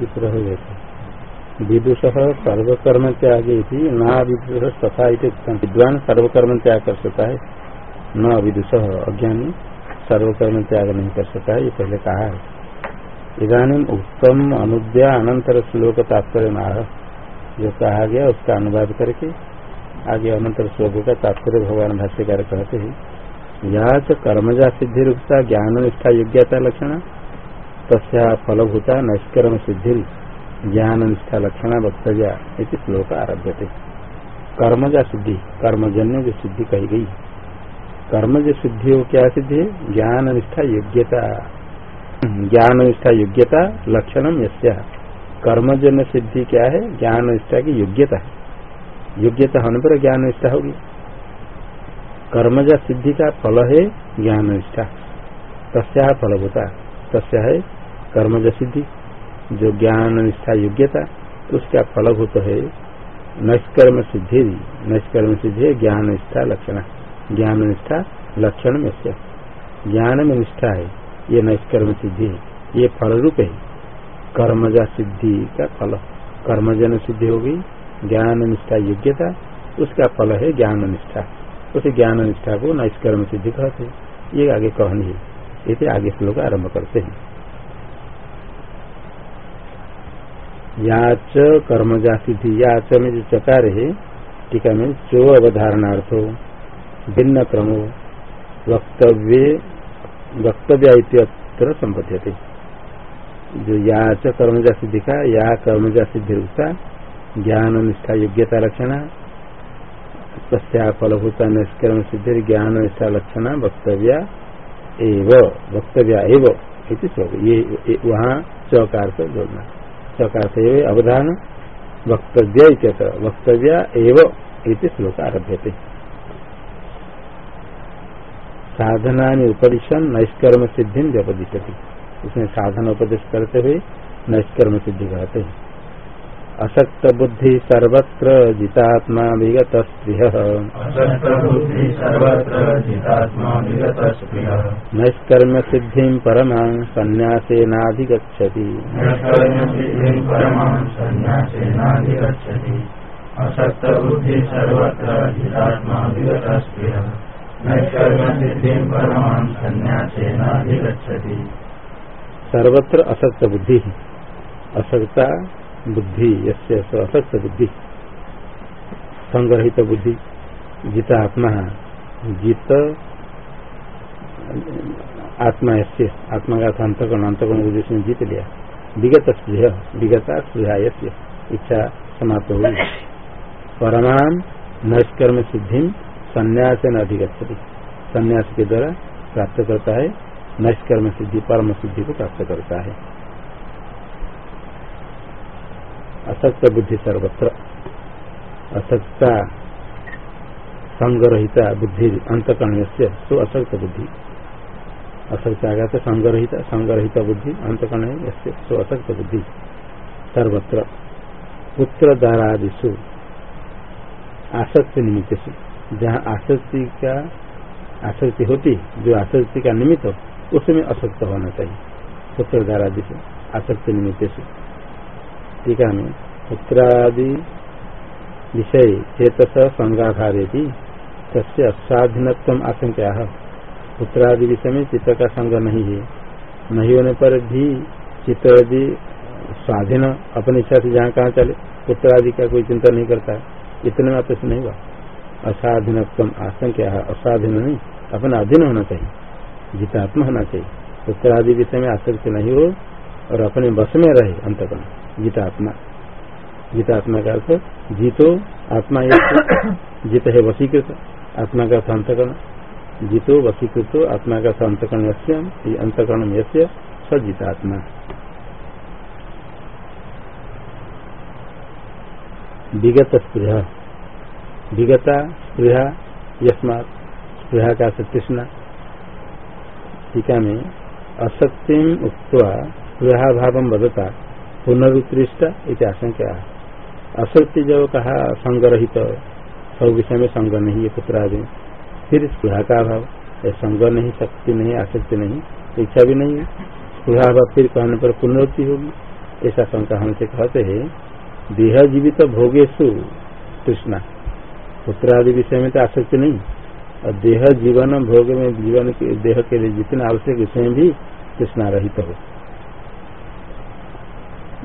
विचित्र हो विदुष सर्वकर्म त्याग ना विदुष तथा विद्वान सर्वकर्म त्याग कर सकता है न विदुष अज्ञानी सर्वकर्म त्याग नहीं कर सकता है ये पहले कहा है। इधानी उत्तम अनुद्या अनंतर श्लोक तात्पर्य नाह जो कहा गया, उसका अनुवाद करके आगे अनंतर श्लोक का तात्पर्य भगवान भाष्यकार कहते हैं। या च कर्मजा सिद्धि रुकता ज्ञान निष्ठा योग्यता लक्षण। तस्या फलभूता नष्कर्म सिद्धि ज्ञान निष्ठा लक्षण वक्तव्या श्लोक आरभ्य थे कर्मजा सिद्धि, कर्मजन्य जो सिद्धि कही गई। कर्म जो सिद्धि हो क्या सिद्धि है? ज्ञान निष्ठा योग्यता। ज्ञान निष्ठा योग्यता लक्षणम कर्मजन्य सिद्धि क्या है? ज्ञान निष्ठा की योग्यता। योग्यता होने पर ज्ञान निष्ठा होगी। कर्मजा सिद्धि का फल है ज्ञान निष्ठा तस्या फलभूता। तस्या है कर्मज सिद्धि, जो ज्ञान निष्ठा योग्यता, उसका फलभूत है। नष्कर्म सिद्धि नष्कर्म सिद्धि ज्ञान निष्ठा लक्षण। ज्ञान निष्ठा लक्षण में से। ज्ञान में निष्ठा है, ये नष्कर्म सिद्धि है, ये फल रूप है। कर्मजा सिद्धि का फल। कर्मजन सिद्धि होगी, ज्ञान निष्ठा योग्यता, उसका फल है ज्ञान निष्ठा। उस ज्ञान निष्ठा को नष्कर्म सिद्धि कहते ये आगे कहनी है। इसे आगे श्लोक आरंभ करते हैं। याच कर्मजा सिद्धि याच में जो चकार है टीका में चो अवधारणार्थो, भिन्न क्रमो, वक्तव्य वक्तव्य संपद्यते. जो याच कर्मजा सिद्धि का, या कर्मजा सिद्धि रुकता ज्ञान, निष्ठा, योग्यता, लक्षण फलभूता निष्कर्म, सिद्धि, ज्ञान, निष्ठा, लक्षण, वक्तव्य एव वक्तव्य एव ये वहाँ चौकार से जोड़ना। चौकार से अवधान वक्तव्य वक्तव्य एवं श्लोक आरभ्य साधना उपदिशन नैष्कर्म सिद्धि व्यपदिशति इसमें साधन उपदेश करते हुए नैष्कर्म सिद्धि कहते हैं। असक्त बुद्धि सर्वत्र जितात्मा विगत स्त्रिय नैष्कर्म सिद्धि परमा संन्यासेनाधिगछति असक्त बुद्धि सर्वत्र जितात्मा विगत स्त्रिय नैष्कर्म सिद्धि परमा संन्यासेनाधिगछति सर्वत्र असक्त बुद्धि असक्ता बुद्धि यसे असक्त बुद्धि। संग्रहित बुद्धि जित आत्मा जित, आत्मा यसे आत्मा का अंतकरण अंतकरण उद्देश्य में जीत लिया। विगत स्पृह विगता स्पृहा इच्छा समाप्त हुई। परमान नष्कर्म सिद्धि संन्यास न अधिगछति संन्यास के द्वारा प्राप्त करता है, नष्कर्म सिद्धि, परम सिद्धि को प्राप्त करता है। असक्त बुद्धि सर्वत्र। असक्ता संगरहिता बुद्धि अंतकर्ण से तो असक्त बुद्धि। असक्त आगा तो संगरहिता, संगरहित बुद्धि अंतकर्ण सो असक्त बुद्धि। सर्वत्र। पुत्र दारादिशु आसक्ति निमित्त से जहाँ आसक्ति का आसक्ति होती, जो आसक्ति का निमित्त हो उसमें असक्त होना चाहिए। पुत्र दारादिशु आसक्ति निमित्त से टीका में पुत्रादि विषय चेतस संगाधारे तस्य असाधीनत्व आशंका पुत्रादि विषय में चित्त का संग नहीं है। नहीं होने पर भी चित्त यदि स्वाधीन, अपनी इच्छा से जहाँ कहाँ चले पुत्रादि का कोई चिंता नहीं करता। इतने में से नहीं हुआ। असाधीनत्व आशंका असाधीन नहीं, अपना अधीन होना चाहिए। जितात्मा होना चाहिए। पुत्रादि विषय में आसक्त नहीं हो और अपने बस में रहे अंतकरण गीतात्मा गीतात्मा का अर्थ जीतो, आत्मा जीत है वसीकृत आत्मा का अंतकरण जीतो वसीकृत आत्मा का अंतकरण अंतकरण यश्य सजितात्मा विगत स्पृह। विगता स्पृहा यस्मा स्पृहा का सत्यना टीका में असत्यम उक्त स्पृहा भाव बदता पुनरुत्कृष्ट इति आशंका। असत्य जो कहा, संगरहित, सब विषय में संग नहीं है पुत्र पुत्रादि फिर स्पृहा का अभाव संग नहीं, शक्ति नहीं, आसक्ति नहीं, इच्छा भी नहीं है। स्पृहा भाव फिर कहने पर पुनरुत्ति होगी। ऐसा शंका हमसे कहते हैं देह जीवित भोगेशु पुत्र आदि विषय में तो आसक्ति नहीं। और देह जीवन, भोग में जीवन के, देह के लिए जितना आवश्यक विषय भी तृष्णा रहित हो।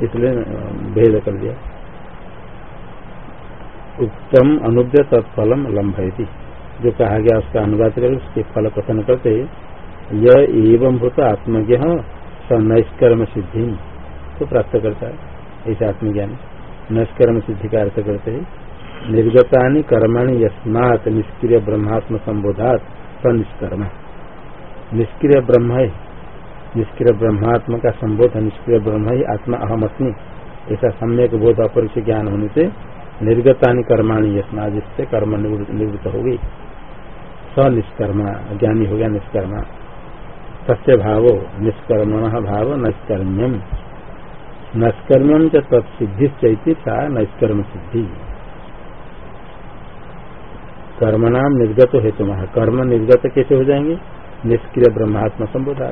इसलिए भेद कर दिया। उत्तम अनुद्य तत्फलम लंबयती जो कहा गया, उसका अनुवाद कर, उसके फल कथन करते यह एवं भूत आत्मज्ञ स नैष्कर्म सिद्धि तो प्राप्त करता है। ऐसा आत्मज्ञान नैष्कर्म सिद्धि का अर्थ करते हैं। निर्गता कर्माणि यस्मात निष्क्रिय ब्रह्मात्म संबोधात स निष्कर्म निष्क्रिय ब्रह्म है। निष्क्रिय ब्रह्मात्म का संबोध, निष्क्रिय ब्रह्म ही आत्मा अहम अस्मी। ऐसा सम्यक बोध अपरिचय ज्ञान होने से निर्गता कर्माणी यस्मा जिससे कर्म निवृत्त हो गई। स निष्कर्मा ज्ञानी हो गया निष्कर्मा। सत्य भावो निष्कर्मण भाव नष्कर्म्यम नष्कर्म्यम तत्सिद्धि चैती सा नष्कर्म सिद्धि कर्म नाम निर्गत हेतु कर्म निर्गत कैसे हो जाएँगे? निष्क्रिय ब्रह्मात्म संबोधा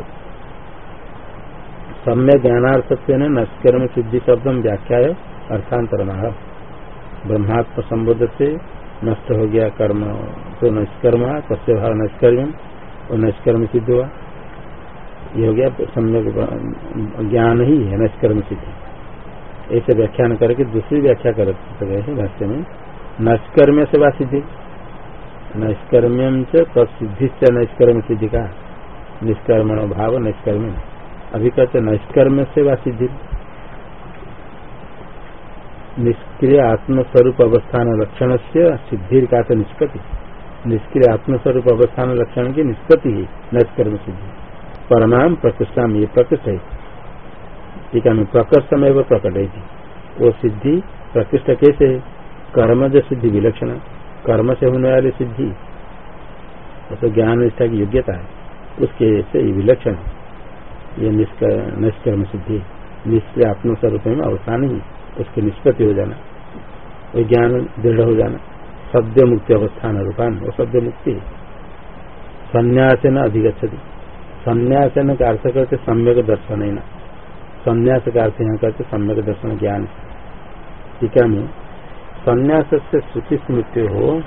सम्य ज्ञानार्थ नष्कर्म सिद्धि शब्द व्याख्या अर्थांतर ब्रह्मात्म संबोध से नष्ट हो गया कर्म तो निष्कर्म कस्य भाव निष्कर्म, और निष्कर्म सिद्ध हुआ। ये हो गया सम्यक ज्ञान ही है, निष्कर्म सिद्धि। ऐसे व्याख्यान करके दूसरी व्याख्या कर गए हैं भाष्य में। नष्कर्म से वा सिद्धि। नैष्कर्म्यम तत्सिद्धि नैष्कर्म सिद्धि का निष्कर्मण भाव नैष्कर्म अभी कहते नैष्कर्म से व सिद्धि निष्क्रिय आत्मस्वरूप अवस्थान लक्षण से सिद्धि का निष्पत्ति। निष्क्रिय आत्मस्वरूप अवस्थान लक्षण की निष्पत्ति है, नैष्कर्म सिद्धि। परमाम प्रकृष्टा, ये प्रकृष्ट है। ठीक है प्रकृष्ट में वो प्रकट है। वो सिद्धि प्रकृष्ट कैसे है? कर्मज सिद्धि विलक्षण, कर्म से होने वाली सिद्धि। तो ज्ञान निष्ठा की योग्यता है। उसके से विलक्षण ये निष्कर्म सिद्धि। निश्चय आत्मस्वरूप में अवसान ही उसकी निष्पत्ति हो जाना। वो ज्ञान दृढ़ हो जाना। सद्य मुक्ति अवस्थान रूपान वो सद्य मुक्ति संन्यास न अधिगछति संन्यासन का अर्थ करते सम्यक दर्शन न। संन्यास का अर्थ यहाँ करते सम्यक दर्शन ज्ञान टीका में? संन्यास से श्रुति स्मृति हो,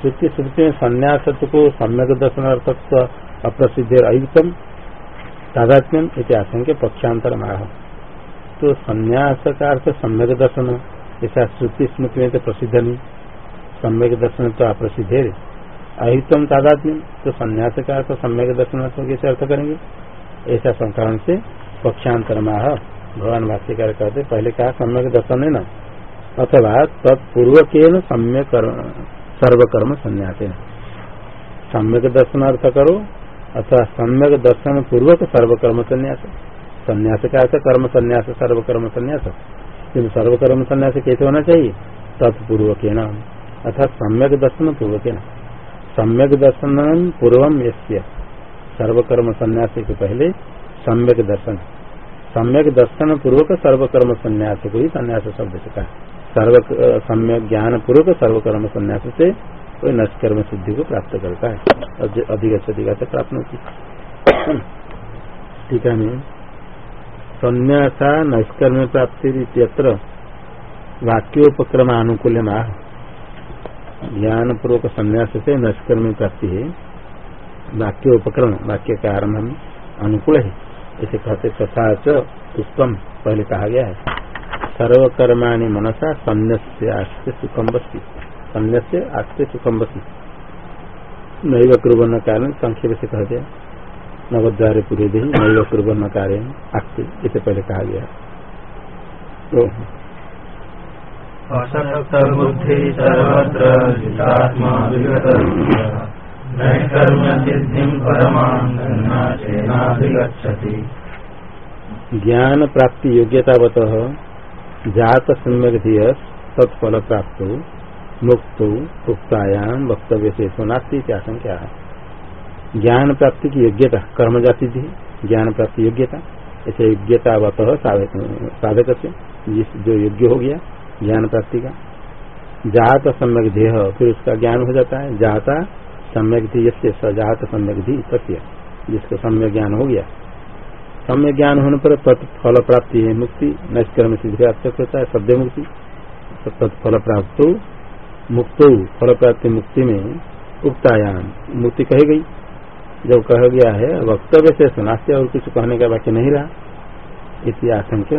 श्रुति स्मृति में संन्यास को सम्यक दर्शन अर्थत्व अप्रसिद्ध अयुक्तम तादात्म्यम इतिहास के पक्षांतर माह तो संन्यास का अर्थ सम्यक दर्शन ऐसा श्रुति स्मृति में तो प्रसिद्ध नहीं सम्यक दर्शन तो अप्रसिद्ध है अयुक्तम तादात्म्यम तो संन्यास का अर्थ सम्यक दर्शन कैसे अर्थ करेंगे? ऐसा संकरण से पक्षांतर माह भगवान भाष्यकार कहते, पहले कहा सम्यक दर्शन है न, अथवा तत्पूर्वक सम्यक सर्वकर्म संन्यास सम्यक दर्शन अर्थ करो अथवा सम्यक दर्शन पूर्वक सर्वकर्म संन्यास संन्यास का अर्थ कर्म संन्यास सर्वकर्म संन्यास किन्तु सर्वकर्म संन्यास कैसे होना चाहिए? तत्पूर्वक अर्थात सम्यक दर्शन पूर्वक सम्यक दर्शन पूर्वम यस्य संन्यास के पहले सम्यक दर्शन। सम्यक दर्शन पूर्वक सर्वकर्म संन्यास को? ही संन्यास शब्द से कहा सर्व सम्यक ज्ञान पूर्वक सर्वकर्म संन्यास से कोई नष्कर्म सिद्धि को प्राप्त करता है। से अधिक प्राप्त होती ठीक है संन्यासा नष्कर्म प्राप्ति वाक्योपक्रम अनुकूल माह ज्ञान पूर्वक संन्यास से नष्कर्म प्राप्ति है। वाक्य उपक्रम वाक्य का आरंभ अनुकूल है। इसे कहते तथा उत्तम पहले कहा गया है। सर्वकर्माणी मनसा सन्यास्य सुखम बस्ती सन्यास्य आस्ते सुखम बस्ती नैव कुरबन कारण संक्षेप से कह दिया। नवद्वारे पूरे दिन नैव कुरबन कार्य आस्ते इसे पहले कहा गया। तो ज्ञान प्राप्ति योग्यतावत जात सम्यक धीय तत्फल प्राप्त मुक्त उक्तायाम वक्तव्य से संख्या है ज्ञान प्राप्ति की योग्यता, कर्म जाति थी ज्ञान प्राप्ति योग्यता, ऐसे योग्यता वत साधक से जिस जो योग्य हो गया, ज्ञान प्राप्ति का। जात सम्यक ध्येय फिर उसका ज्ञान हो जाता है। जाता सम्यक थी जिससे सजात सम्यक थी सत्य जिसको सम्यक ज्ञान हो गया। सम्य ज्ञान होने पर तत्फल प्राप्ति है। मुक्ति, नष्कर्म सिद्धि प्राप्त होता है। सद्य मुक्ति तत्फल प्राप्त। मुक्त फल प्राप्ति मुक्ति में उक्तायाम। मुक्ति कही गई। जब कहा गया है, वक्तव्य से सुनाते और कुछ कहने का वाक्य नहीं रहा। इति आशंक्य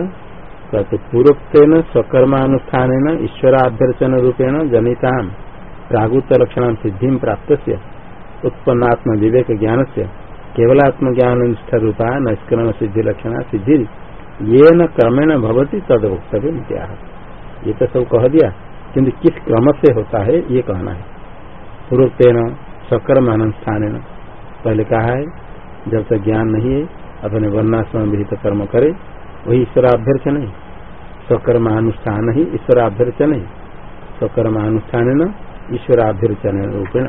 कहते पूर्वोक्न स्वकर्मानुष्ठान ईश्वराभ्यर्चन रूपेण जनिता प्रागुत लक्षण सिद्धि प्राप्त से उत्पन्नात्म विवेक ज्ञान से केवलात्म ज्ञान निष्ठ रूपा नष्करण सिद्धि लक्षण सिद्धि ये न क्रमेण भवती तद वक्तव्य ये तो सब कह दिया। किंतु किस क्रम से होता है, ये कहना है। पूर्वोक्न स्वकर्म अनुष्ठान पहले कहा है, जब तक ज्ञान नहीं है, अपने वर्णाश्रम विहित कर्म करे, वही ईश्वराभ्यर्च नहीं। स्वकर्मानुष्ठान ही ईश्वराभ्यर्चन ही स्वकर्मानुष्ठान न ईश्वराभ्यर्चन रूपेण।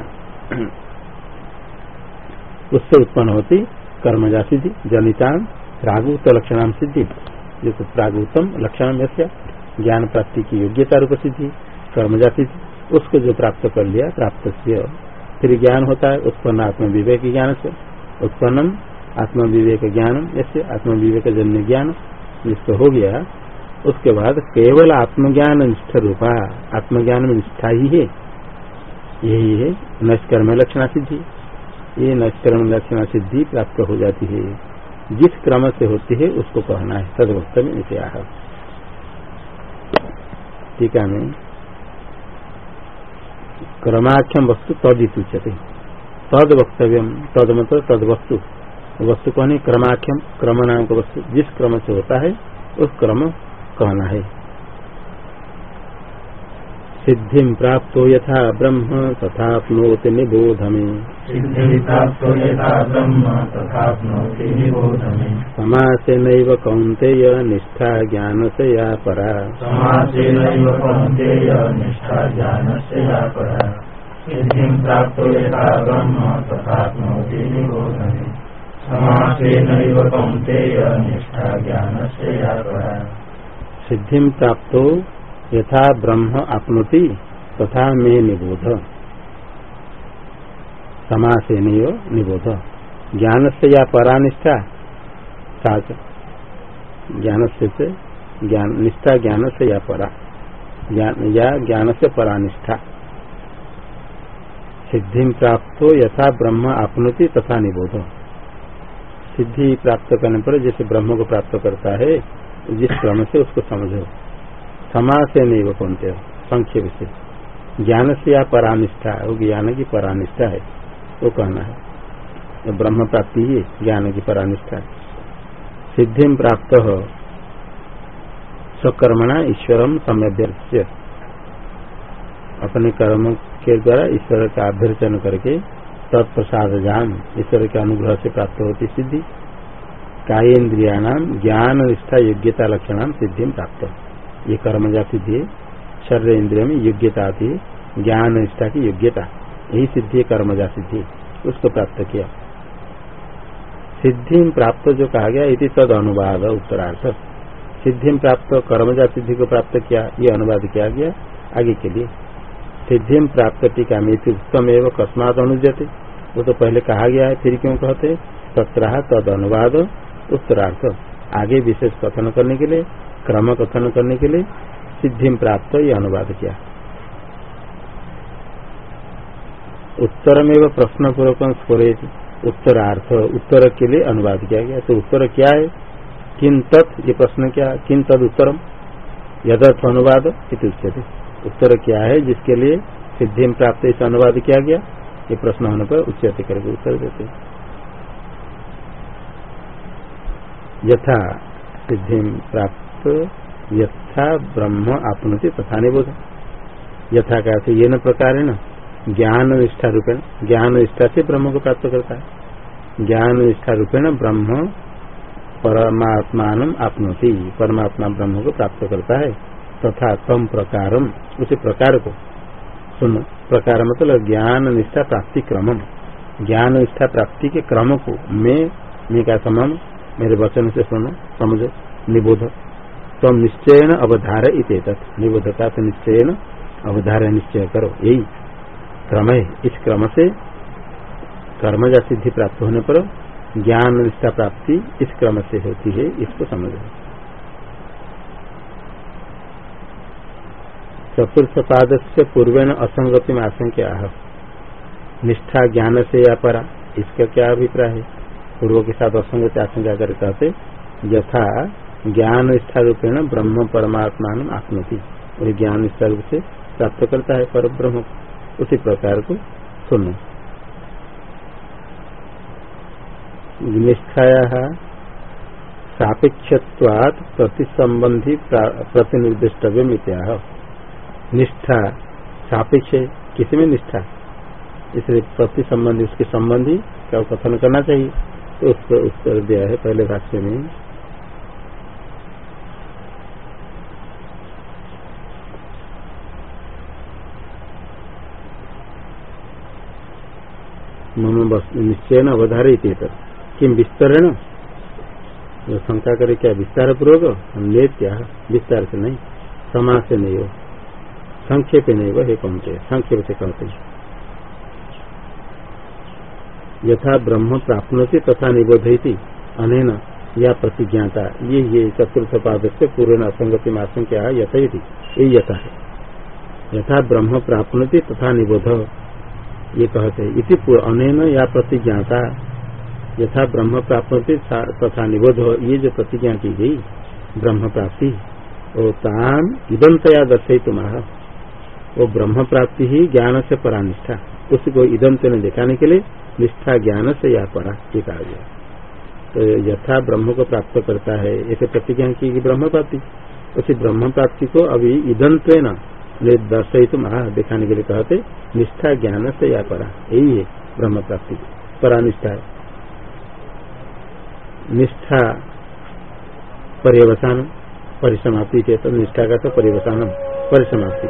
उससे उत्पन्न होती कर्मजा सिद्धि जनिता, प्रागुत लक्षण सिद्धि। जो प्रागुतम लक्षण ज्ञान प्राप्ति की योग्यता रूप सिद्धि। कर्मजा सिद्धि उसको जो प्राप्त कर लिया, प्राप्त फिर ज्ञान होता है, उत्पन्न आत्म विवेक ज्ञान से। उत्पन्नम आत्म विवेक ज्ञान ऐसे आत्म विवेक जन्य ज्ञान जिसको हो गया, उसके बाद केवल आत्मज्ञान निष्ठ रूपा, आत्मज्ञान में निष्ठा ही है। यही है नष्कर्म लक्षणा सिद्धि। ये नष्कर्म लक्षणा सिद्धि प्राप्त हो जाती है। जिस क्रम से होती है, उसको कहना है तदवक्त में टीका में क्रमाख्यम वस्तु तदित उच्यते। तद वक्तव्य, तद मतलब तद वस्तु। वस्तु कहने क्रमाख्यम क्रम नाम का वस्तु, जिस क्रम से होता है, उस क्रम कहना है। सिद्धि प्राप्त यथा ब्रह्म तथा निबोध में समासे नैव कौन्तेय निष्ठा ज्ञान से या परा। समासे नैव कौन्तेय निष्ठा ज्ञान से या परा। सिद्धि प्राप्त यथा ब्रह्म तथा निबोध में समासे नैव कौन्तेय निष्ठा ज्ञान से या परा। सिद्धि प्राप्त यथा ब्रह्म आपनोति तथा मे निबोध। समासे निबोध। ज्ञान से या परानिष्ठा ज्ञान से ज्ञान, निष्ठा ज्ञान से या परा, ज्ञान, या ज्ञान से परानिष्ठा। सिद्धि प्राप्त हो यथा ब्रह्म आपनोति तथा निबोध। सिद्धि प्राप्त करने पर जैसे ब्रह्म को प्राप्त करता है, जिस क्रम से उसको समझो। समाज से नहीं वो कौनते। संक्षेप से ज्ञान से या परानिष्ठा, वो ज्ञान की परानिष्ठा है, वो कहना है। तो ब्रह्म प्राप्ति ही ज्ञान की परानिष्ठा है। सिद्धि प्राप्त हो स्वकर्मणा ईश्वरम सम्यभ्य अपने कर्म के द्वारा ईश्वर का अभ्यर्चन करके तत्प्रसाद जान ईश्वर के अनुग्रह से प्राप्त होती सिद्धि। कायेन्द्रिया ज्ञान निष्ठा योग्यता लक्षण सिद्धि प्राप्त। ये कर्मजा सिद्धि है शरीर इंद्रिय में योग्यता आती है ज्ञान निष्ठा की योग्यता, यही सिद्धि है कर्मजा सिद्धि उसको प्राप्त किया। सिद्धि प्राप्त जो कहा गया, इति तद अनुवाद उत्तरार्थ। सिद्धि प्राप्त कर्मजा सिद्धि को प्राप्त किया, ये अनुवाद किया गया आगे के लिए। सिद्धि प्राप्त टीका में उत्तम एवं कस्मात अनुजते वो तो पहले कहा गया है, फिर क्यों कहते? तत्र तद अनुवाद उत्तरार्थ। आगे विशेष कथन करने के लिए क्रम कथन करने के लिए सिद्धि प्राप्त ये अनुवाद किया। उत्तर में प्रश्न पूर्वक उत्तरार्थ, उत्तर के लिए अनुवाद किया गया। तो उत्तर क्या है? किन तत्, ये प्रश्न क्या? किन तद उत्तरम यदर्थ अनुवाद इत्युच्यते उत्तर क्या है? जिसके लिए सिद्धि प्राप्त इसे अनुवाद किया गया, ये प्रश्न होने पर उच्चते करके उत्तर देते। यथा सिद्धि प्राप्त यथा ब्रह्म आपनोति तथा निबोध। यथा का ये न प्रकार है न? ज्ञान निष्ठा रूपेण, ज्ञान निष्ठा से ब्रह्म को प्राप्त करता है। ज्ञान निष्ठा रूपेण ब्रह्म परमात्मान आपनोति, परमात्मा ब्रह्म को प्राप्त करता है। तथा तम प्रकार उसी प्रकार को। सुन, प्रकार मतलब ज्ञान निष्ठा प्राप्ति क्रम ज्ञान निष्ठा प्राप्ति के क्रम को मैं मैं का समम, मेरे वचन से सुनो, समझो, निबोध। तम निश्चय अवधार इत निबोधता से निश्चय अवधार निश्चय करो। यही क्रम है इस क्रम से कर्म या सिद्धि प्राप्त होने पर ज्ञान निष्ठा प्राप्ति इस क्रम से होती है, इसको समझ। चतुर्थ पाद से पूर्वेण असंगति में आशंका निष्ठा ज्ञान से या परा, इसका क्या अभिप्राय है? पूर्व के साथ असंगति आशंका कर कहते यथा ज्ञान निष्ठा रूपेण ब्रह्म परमात्मा आत्मति। वही ज्ञान निष्ठा रूप से प्राप्त करता है पर ब्रह्म उसी प्रकार को सुनो। निष्ठाया सापेक्षवाद प्रतिसंबंधी प्रतिनिर्दिष्टव्य मित्या निष्ठा, सापेक्ष किसी में निष्ठा? इसलिए प्रति संबंधी उसके संबंधी का कथन करना चाहिए? तो उस उत्तर दिया है पहले भाष्य में। मम निश्चय न अवधारित किम विस्तरण? शंका करे क्या विस्तार पूर्वक लेत्या विस्तार से नहीं समाज से नहीं हो संक्षेप नहीं वह पहुँचे संक्षेप से कहते यथा ब्रह्म प्राप्त तथा निबोधती अनेन या प्रतिज्ञाता। ये ये चतुर्थ पाद से पूर्ण असंगति में आशंका यथा। ये यथा। है यथा ब्रह्म प्राप्त तथा निबोध। ये कहते इति अनेन या प्रतिज्ञाता। यथा ब्रह्म प्राप्त तथा निबोध ये जो प्रतिज्ञा की गई, ब्रह्म प्राप्ति वो तान इदंतया दर्शय तुम्हारा वो ब्रह्म प्राप्ति ही ज्ञान से परा निष्ठा उसको इदंत ने दिखाने के लिए निष्ठा ज्ञान से या परा ये कहा गया। तो यथा ब्रह्म को प्राप्त करता है, ऐसे प्रतिज्ञा की ब्रह्म प्राप्ति। उसी ब्रह्म प्राप्ति को अभी इदंत न दर्शित महा दिखाने के लिए कहते निष्ठा ज्ञान से या परा। यही है ब्रह्म प्राप्ति परानिष्ठा। निष्ठा पर्यवसान, परिसमाप्ति थे तो निष्ठा का तो परिवसान परिसमाप्ति।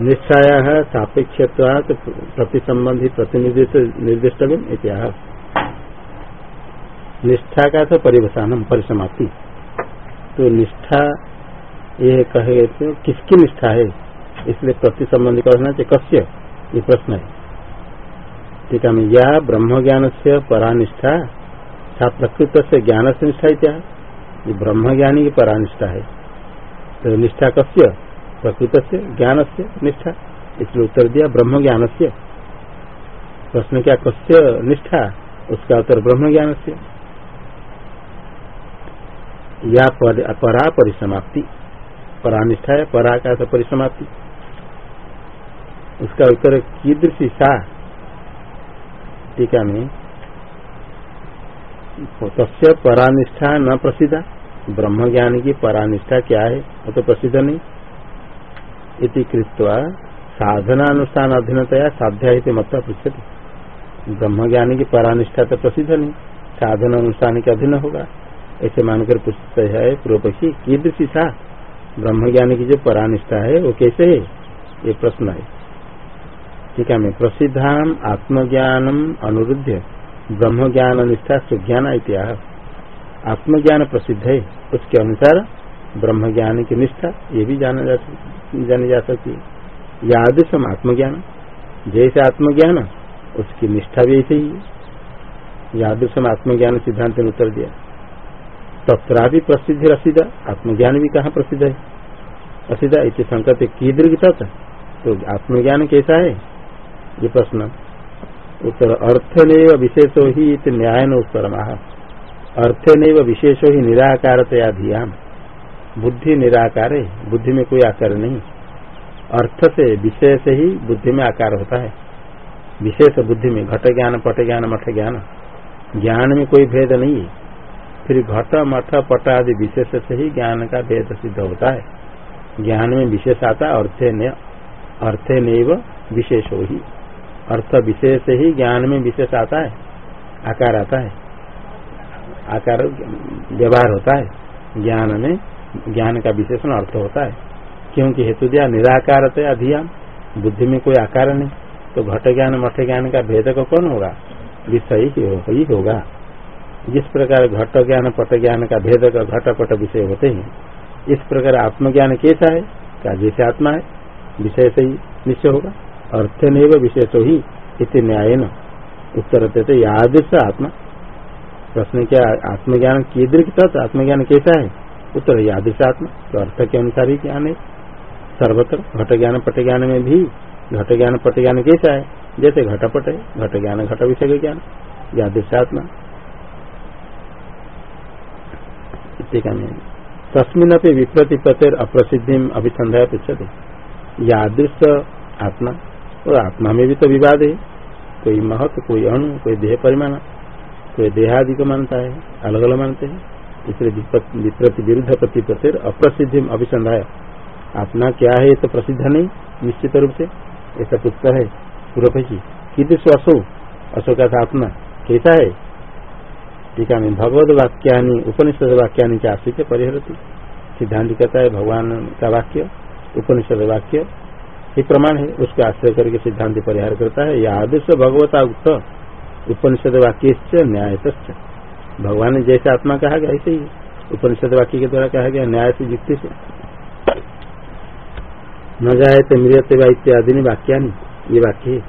निष्ठाया सापेक्ष प्रति संबंधी प्रतिनिधित्व निर्दिष्ट इतिहास निष्ठा का तो परिवसानम परिसमाप्ति। तो निष्ठा ये कहे तो किसकी निष्ठा है? इसलिए प्रति संबंधी कहना चाहिए, कस्य? ये प्रश्न है। ठीक है या ब्रह्म ज्ञान से परानिष्ठा था प्रकृत से ज्ञान से निष्ठा क्या? ये ब्रह्म ज्ञानी की परानिष्ठा है। तो निष्ठा कस्य? प्रकृत से ज्ञान से निष्ठा। इसलिए उत्तर दिया ब्रह्म ज्ञान से प्रश्न क्या, कस्य निष्ठा? उसका उत्तर ब्रह्म ज्ञान से या परा परिसमाप्ति। परानिष्ठा है परा का परिसमाप्ति। उसका उत्तर कीदृशी सा। टीका में, तस्य परानिष्ठा न प्रसिद्धा। ब्रह्म ज्ञान की परानिष्ठा क्या है? वो तो प्रसिद्ध नहीं। इति कृत्वा साधनानुष्ठान अधीनतया साध्या मत पृछति ब्रह्म ज्ञानी की परानिष्ठा तो प्रसिद्ध नहीं। साधन अनुष्ठान के अधीन होगा। ऐसे मानकर पूछते है पूर्व पक्षी कीदृशी था ब्रह्म ज्ञानी की जो परानिष्ठा है, वो कैसे है? ये प्रश्न है। ठीक है, मैं प्रसिद्धाम आत्मज्ञानम अनुरुद्ध ब्रह्म ज्ञान निष्ठा सुज्ञान इतिहास आत्मज्ञान प्रसिद्ध है, उसके अनुसार ब्रह्म ज्ञान की निष्ठा, ये भी जाना जा जानी जा सकती है। यादृशम आत्मज्ञान, जैसे आत्मज्ञान, उसकी निष्ठा भी ऐसे ही है। यादृशम आत्मज्ञान सिद्धांत ने उत्तर दिया। तथा भी प्रसिद्ध रसिद आत्मज्ञान भी कहाँ प्रसिद्ध? है इतने संकट कीदृग तथा तो आत्मज्ञान कैसा है? ये प्रश्न। उत्तर अर्थ नैव विशेषो ही न्याय न उत्तर अर्थ नैव विशेषो ही निराकारतया धियाम। बुद्धि निराकार है बुद्धि में कोई आकार नहीं। अर्थ से, विषय से ही बुद्धि में आकार होता है। विशेष बुद्धि में घट ज्ञान, पट ज्ञान, मठ ज्ञान। ज्ञान में कोई भेद नहीं है। फिर घट मठ पट आदि विशेष से ही ज्ञान का भेद सिद्ध होता है। ज्ञान में विशेष आता अर्थे ने अर्थे विशेष हो ही। अर्थ विशेष से ही ज्ञान में विशेष आता है। आकार आता है। आकार व्यवहार होता है। ज्ञान में ज्ञान का विशेषण अर्थ होता है। क्योंकि हेतु दिया निराकार अधियान बुद्धि में कोई आकार नहीं। तो घट ज्ञान, मठ ज्ञान का भेद कौन होगा? विषय ही होगा। जिस प्रकार घट ज्ञान पट ज्ञान का भेद का घट पट विषय होते हैं, इस प्रकार आत्मज्ञान कैसा है? क्या जैसे आत्मा है? विषय से ही निश्चय होगा। अर्थ नहीं विशेष ही इतने न्याय न उत्तर देते याद से आत्मा। प्रश्न क्या, आत्मज्ञान की कीदृक तत्? आत्मज्ञान कैसा है? उत्तर, यादृश आत्मा। तो अर्थ के अनुसार ही ज्ञान है। सर्वत्र घट ज्ञान पट ज्ञान में भी घट ज्ञान पट ज्ञान कैसा है? जैसे घटपट है घट ज्ञान घट विषय ज्ञान। यादृश आत्मा। तस्मिन अपनी विप्रति प्रत्यय अप्रसिद्धि अभिसंध्या पृछते यादृश आत्मा और आत्मा में भी तो विवाद है। कोई महत्व, कोई अणु, कोई देह परिमाण, कोई देहादि को मानता है अलग अलग मानते हैं। इसलिए विप्रति विरुद्ध प्रति प्रत्यय अप्रसिद्धि अभिसंध्या। आत्मा क्या है तो प्रसिद्ध नहीं, निश्चित रूप से। ऐसा पुस्तक है। पूर्व की कितु अशोक का आत्मा कैसा है? टीका में भगवत वाक्यानि, उपनिषद वाक्यानि के परिहरती। सिद्धांत कहता है, भगवान का वाक्य, उपनिषद वाक्य। ये प्रमाण है, उसको आश्रय करके सिद्धांत परिहार करता है। या आदर्श भगवता उक्त, उपनिषद वाक्य न्याय भगवान ने जैसे आत्मा कहा गया, ऐसे ही उपनिषद वाक्य के द्वारा कहा गया, न्याय से युक्ति से। न जाए तो मृत इत्यादि वाक्या ये वाक्य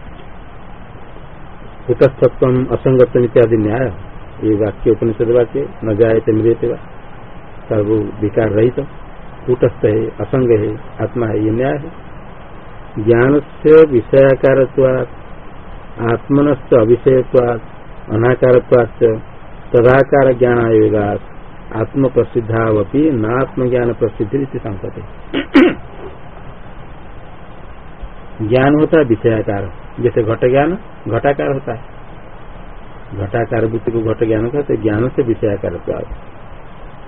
कुटस्थत्व असंगतम इत्यादि न्याय। ये वाक्य उपनिषद वाक्य, न जाए तो मृत सर्व विकार रहित, कूटस्थ है, असंग है, आत्मा है, ये न्याय है। ज्ञान से विषयाकार आत्मनस्त अविषयत्वाद अनाकार तदाकार ज्ञान आयोगा आत्म प्रसिद्धावपी न आत्मज्ञान प्रसिद्धि संकट ज्ञान होता है विषयाकार, जैसे घट ज्ञान घटाकार होता है। घटाकार वृत्ति को घट ज्ञान कहते ज्ञान से विषयाकार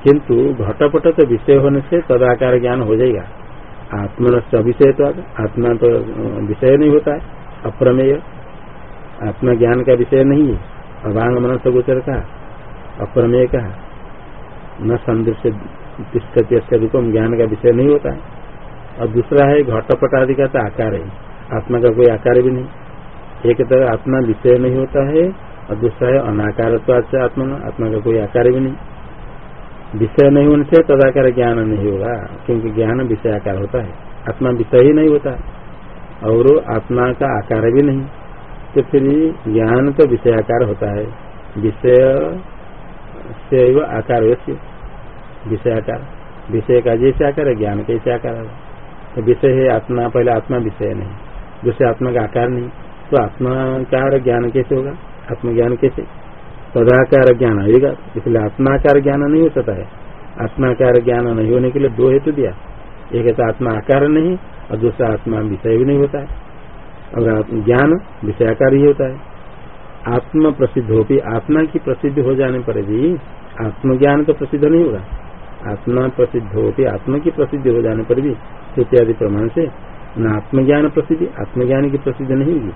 किंतु घटपट तो विषय होने से तदाकार ज्ञान हो जाएगा। आत्मन से अविषय तो आत्मा तो विषय नहीं होता है, अप्रमेय। आत्मा ज्ञान का विषय नहीं है अभांग मन सगोचर का अप्रमेय का न संदृश्य तिष्ठती रूपम ज्ञान का विषय नहीं होता है। और दूसरा है घटपट आदि का तो आकार है, आत्मा का कोई आकार भी नहीं। एक तरह आत्मा विषय नहीं होता है और दूसरा है अनाकार आत्मा आत्मा का कोई आकार भी नहीं विषय नहीं होने से तदाकार ज्ञान नहीं होगा क्योंकि ज्ञान विषय आकार होता है आत्मा विषय ही नहीं होता और आत्मा का आकार भी नहीं तो फिर ज्ञान तो विषय आकार होता है विषय से वो आकार विषय आकार विषय का जैसे आकार है ज्ञान कैसे आकार है तो विषय है आत्मा पहले आत्मा विषय नहीं दूसरे आत्मा का आकार नहीं तो आत्मा का ज्ञान कैसे होगा आत्मज्ञान कैसे? तदाकार ज्ञान आएगा इसलिए आत्माकार ज्ञान नहीं हो सकता है। आत्माकार ज्ञान नहीं होने के लिए दो हेतु दिया। एक तो आत्मा आकार नहीं, और दूसरा आत्मा विषय भी नहीं होता है। और ज्ञान विषयाकार ही होता है। आत्म प्रसिद्ध हो भी, आत्मा की प्रसिद्धि हो जाने पर भी आत्मज्ञान तो प्रसिद्ध नहीं होगा। आत्मा प्रसिद्ध हो भी, आत्मा की प्रसिद्धि हो जाने पर भी इत्यादि प्रमाण से न आत्मज्ञान प्रसिद्धि, आत्मज्ञान की प्रसिद्धि नहीं होगी।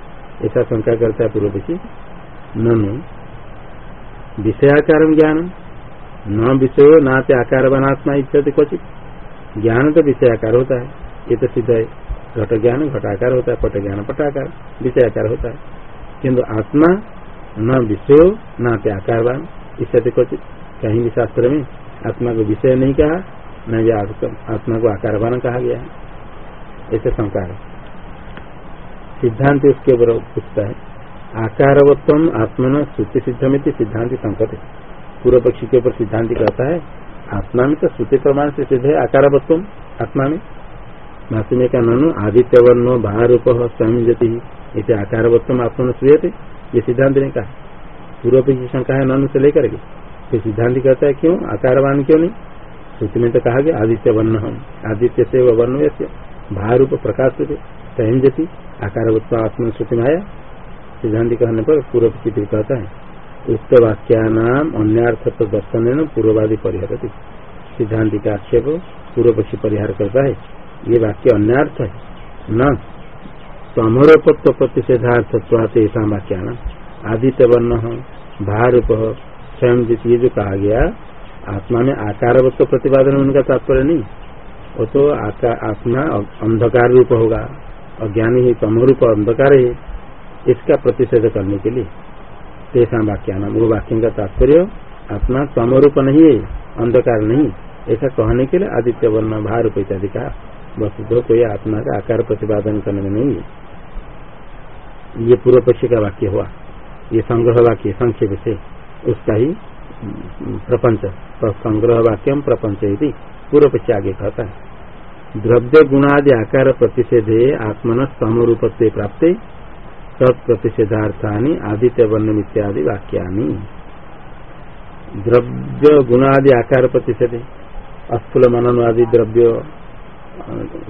ऐसा शंका करता है पूर्व पक्षी ननु। विषयाकार ज्ञान। न विषय, नाते आकार बनात्मा इत्यादि क्वचित। ज्ञान तो विषयाकार होता है। ये तो सिद्ध है। घट ज्ञान घटाकार होता है। पट ज्ञान पटाकार। विषयाकार होता है। किंतु आत्मा, न विषय, नाते आकारवान इत्यादि क्वचित। कहीं भी शास्त्र में आत्मा को विषय नहीं कहा, न आत्मा को आकारवान कहा गया है। ऐसे है। सिद्धांत उसके ऊपर पूछता है। आकारवत्व आत्मन श्रुति में सिद्धांत संकट पूर्व पक्षी के ऊपर सिद्धांति कहता है आत्मा में तो श्रुति प्रमाण से सिद्ध है आकारवत्व आत्मा में भाषण का ननु आदित्य वर्णो बाहरूप स्वयं जति इसे आकारवत्व आत्मा श्रूयते, ये सिद्धांत ने कहा। पूर्व पक्षी शंका है, ननु से लेकर के। फिर सिद्धांत कहता है, क्यों? आकारवान क्यों नहीं? श्रुति में तो कहा गया आदित्य वर्ण हम आदित्य से वर्ण भारूप प्रकाश से स्वयं जति आकारवत्व आत्मा श्रुति में आया। सिद्धांत कहने पर पूर्व स्थिति कहता है, उक्त वाक्यानाम अन्यार्थ तो दर्शन पूर्ववादी परिहार सिद्धांत का आक्षेप पूर्व पक्षी परिहार करता है, ये वाक्य अन्यार्थ है। न, समरोपत्व प्रतिषेधार्थत्वात ऐसा वाक्यान। आदित्य वर्ण भारूप स्वयं ये जो कहा गया, आत्मा में आकारवत्व प्रतिपादन उनका तात्पर्य नहीं। वो तो आत्मा अंधकार रूप होगा। अज्ञानी ही तमरूप अंधकार है। इसका प्रतिषेध करने के लिए। तेसा वाक्यान वो वाक्य का तात्पर्य, आत्मा समरूप नहीं है, अंधकार नहीं ऐसा कहने के लिए आदित्य वर्ण भारूप इत्यादि का वस्तु तो कोई आत्मा का आकार प्रतिपादन करने में नहीं है। ये पूर्व पक्ष का वाक्य हुआ। ये संग्रह वाक्य, संक्षेप से। उसका ही प्रपंच। संग्रह वाक्यम प्रपंच यदि पूर्व पक्ष आगे कहता है। द्रव्य गुणादि आकार प्रतिषेधे आत्मन स्तम रूपत्व प्राप्त। तत्प्रतिषेधार्थानी आदित्य वर्ण इत्यादि वाक्यानि। द्रव्य गुणादि आकार प्रतिषेधे। अस्थूल मनन आदि द्रव्य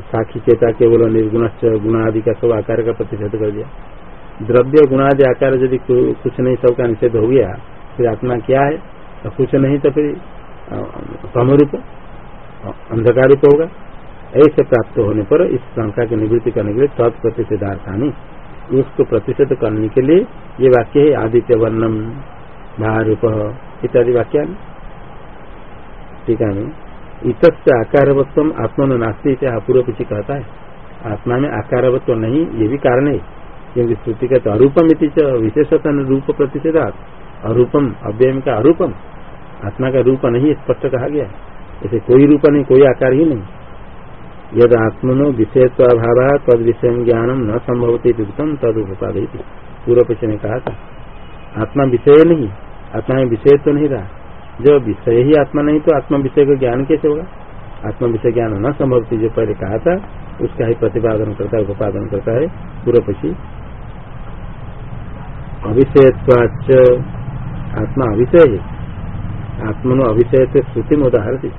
साक्षी चेता केवल निर्गुण गुणादि का सब आकार का प्रतिषेध कर दिया। द्रव्य गुणादि आकार यदि कुछ नहीं सबका निषेध हो गया, फिर आत्मा क्या है? तो कुछ नहीं तो फिर समरूप अंधकार रूप होगा। ऐसे प्राप्त होने पर इस शंका की निवृत्ति करने के लिए तत्प्रतिषेधार्थानी। उसको प्रतिषेध करने के लिए ये वाक्य है आदित्य वर्णम महारूप इत्यादि वाक्या ठीक है इत आकारवत्व आत्मा नास्ती पूर्व पीछे कहता है। आत्मा में आकारवत्व नहीं, ये भी कारण है। क्योंकि श्रुति का अरूपम विशेषता रूप प्रतिषेधात अरूपम, अव्ययम का अरूपम। आत्मा का रूप नहीं, स्पष्ट कहा गया ऐसे कोई रूप नहीं, कोई आकार ही नहीं। यद आत्मनो विषयत्वाभाव तद विषय ज्ञानम न संभवती उत्तम तद उपाधि पूर्व पक्ष ने कहा था, आत्मा विषय नहीं, आत्मा में विषय तो नहीं रहा। जो विषय ही आत्मा नहीं तो आत्मा विषय का ज्ञान कैसे होगा? आत्मा विषय ज्ञान न संभवती, जो पहले कहा था, उसका ही प्रतिपादन करता है, उपादन करता है पूर्व पक्षी अविषयत्वाच आत्मा अविषय है। आत्मनो अभिषय से श्रुति में उदाहरण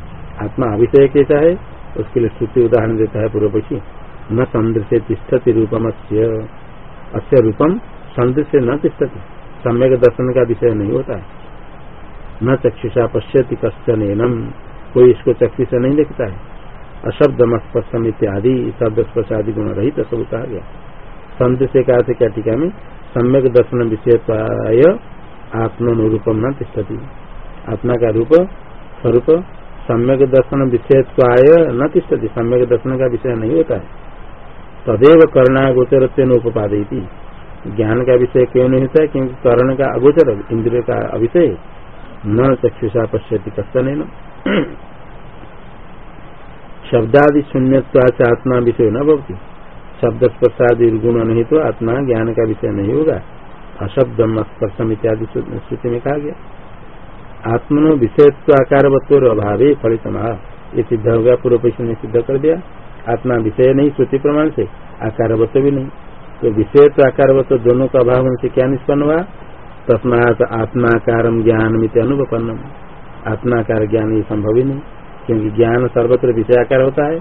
आत्मा अभिषय कैसा है? उसके लिए श्रुति उदाहरण देता है पूर्व पक्षी। न सदृश्य तिष्ठति रूपम अस्य रूपम सदृश्य न तिष्ठति। सम्यक दर्शन का विषय नहीं होता है। न चक्षुषा पश्यति कश्चन एनम। कोई इसको चक्षु से नहीं देखता है। अशब्द स्पर्शम इत्यादि शब्द स्पर्श आदि गुण रहित सब कहा गया। संदृश्य का अर्थ क्या टीका में? सम्यक दर्शन विषय आत्मनुरूपम न तिष्ठती। आत्मा का रूप, स्वरूप सम्यक दर्शन विषय न तिष्ठती। सम्यक दर्शन का विषय नहीं होता है। तदेव करना गोचर उपादय ज्ञान का विषय क्यों नहीं होता है? क्योंकि कर्ण का अगोचर इंद्रिय का अविषय न चक्षुषा पश्यति कस्तन शब्दादि शून्य आत्मा विषय न भवती। शब्द स्पर्शादि गुण नहीं तो आत्मा ज्ञान का विषय नहीं होगा। अशब्दम स्पर्शम इत्यादि में कहा गया। आत्मनो विषयत्व आकारवत्व अभाव फलित ये सिद्ध हो गया, पूर्व पैसे ने सिद्ध कर दिया। आत्मा विषय नहीं, श्रुति प्रमाण से। आकार आकारवत्व भी नहीं। तो विषयत्व आकारवत्व दोनों का अभाव से क्या निष्पन्न हुआ? तस्मात आत्माकार ज्ञान मित अनुपन्नम आत्माकार ज्ञान ये संभव ही नहीं, क्योंकि ज्ञान सर्वत्र विषयाकार होता है।